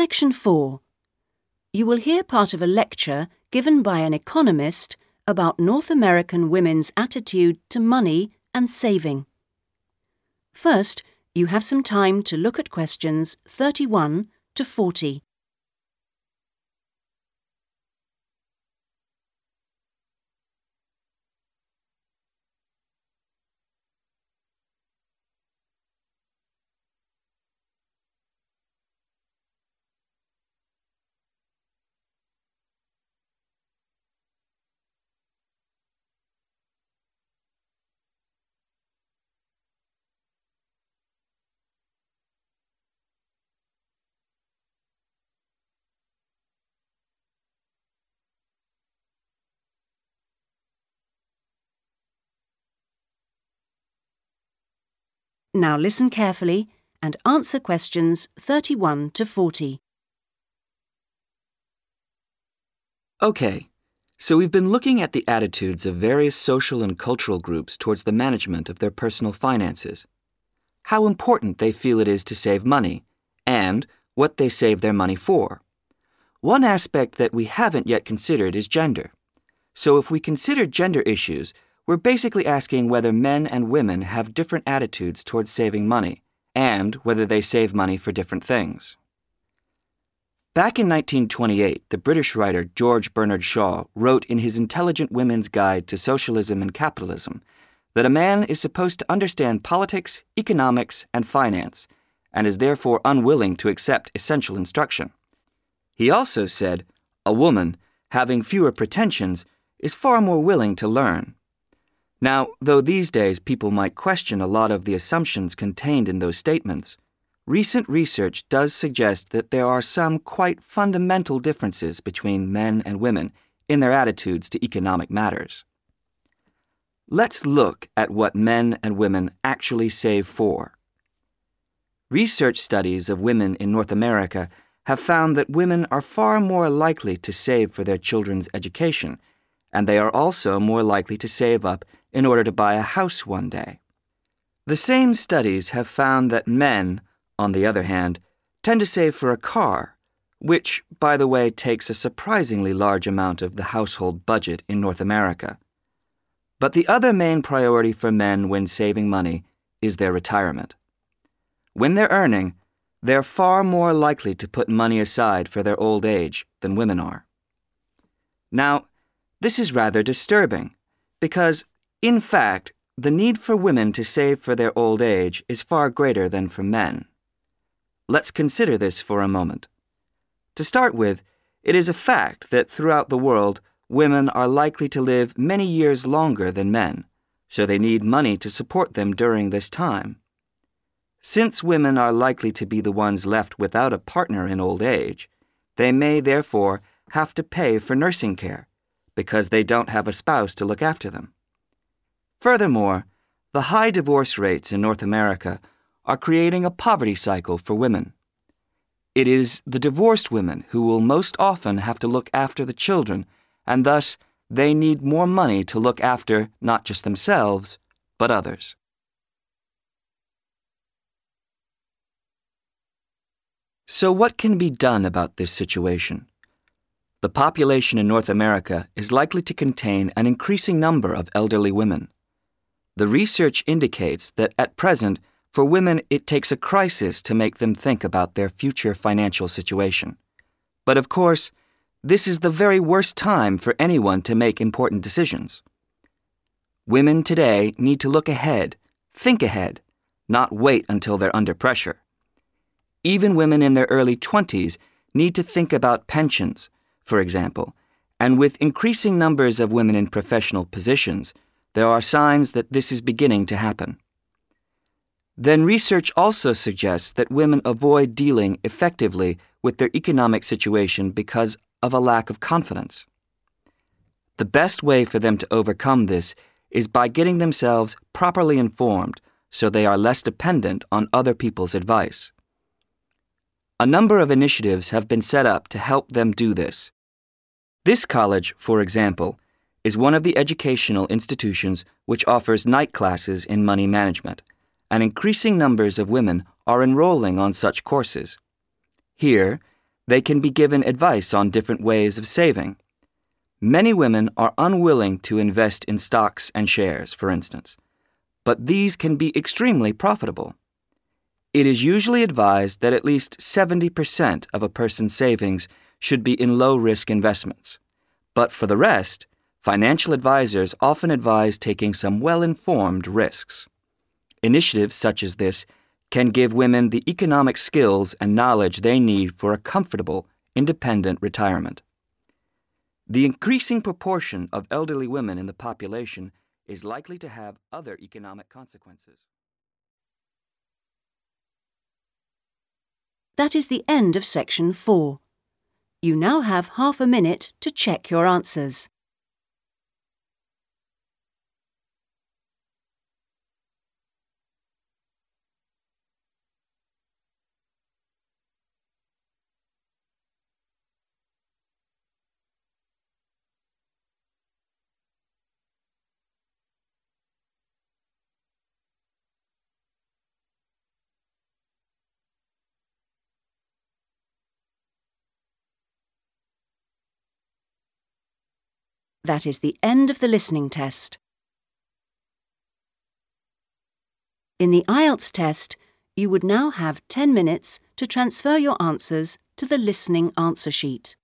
Section 4. You will hear part of a lecture given by an economist about North American women's attitude to money and saving. First, you have some time to look at questions 31 to 40. Now listen carefully and answer questions 31 to 40. Okay, so we've been looking at the attitudes of various social and cultural groups towards the management of their personal finances, how important they feel it is to save money, and what they save their money for. One aspect that we haven't yet considered is gender. So if we consider gender issues, we're basically asking whether men and women have different attitudes towards saving money, and whether they save money for different things. Back in 1928, the British writer George Bernard Shaw wrote in his Intelligent Women's Guide to Socialism and Capitalism that a man is supposed to understand politics, economics, and finance, and is therefore unwilling to accept essential instruction. He also said, a woman, having fewer pretensions, is far more willing to learn. Now, though these days people might question a lot of the assumptions contained in those statements, recent research does suggest that there are some quite fundamental differences between men and women in their attitudes to economic matters. Let's look at what men and women actually save for. Research studies of women in North America have found that women are far more likely to save for their children's education, and they are also more likely to save up in order to buy a house one day. The same studies have found that men, on the other hand, tend to save for a car, which, by the way, takes a surprisingly large amount of the household budget in North America. But the other main priority for men when saving money is their retirement. When they're earning, they're far more likely to put money aside for their old age than women are. Now, this is rather disturbing because in fact, the need for women to save for their old age is far greater than for men. Let's consider this for a moment. To start with, it is a fact that throughout the world, women are likely to live many years longer than men, so they need money to support them during this time. Since women are likely to be the ones left without a partner in old age, they may therefore have to pay for nursing care because they don't have a spouse to look after them. Furthermore, the high divorce rates in North America are creating a poverty cycle for women. It is the divorced women who will most often have to look after the children, and thus they need more money to look after not just themselves, but others. So, what can be done about this situation? The population in North America is likely to contain an increasing number of elderly women. The research indicates that at present, for women, it takes a crisis to make them think about their future financial situation. But of course, this is the very worst time for anyone to make important decisions. Women today need to look ahead, think ahead, not wait until they're under pressure. Even women in their early 20s need to think about pensions, for example, and with increasing numbers of women in professional positions, there are signs that this is beginning to happen. Then research also suggests that women avoid dealing effectively with their economic situation because of a lack of confidence. The best way for them to overcome this is by getting themselves properly informed so they are less dependent on other people's advice. A number of initiatives have been set up to help them do this. This college, for example, is one of the educational institutions which offers night classes in money management, and increasing numbers of women are enrolling on such courses. Here, They can be given advice on different ways of saving. Many women are unwilling to invest in stocks and shares, for instance, but these can be extremely profitable. It is usually advised that at least 70% of a person's savings should be in low risk investments. But for the rest, financial advisors often advise taking some well informed risks. Initiatives such as this can give women the economic skills and knowledge they need for a comfortable, independent retirement. The increasing proportion of elderly women in the population is likely to have other economic consequences. That is the end of section 4. You now have half a minute to check your answers. That is the end of the listening test. In the IELTS test, you would now have 10 minutes to transfer your answers to the listening answer sheet.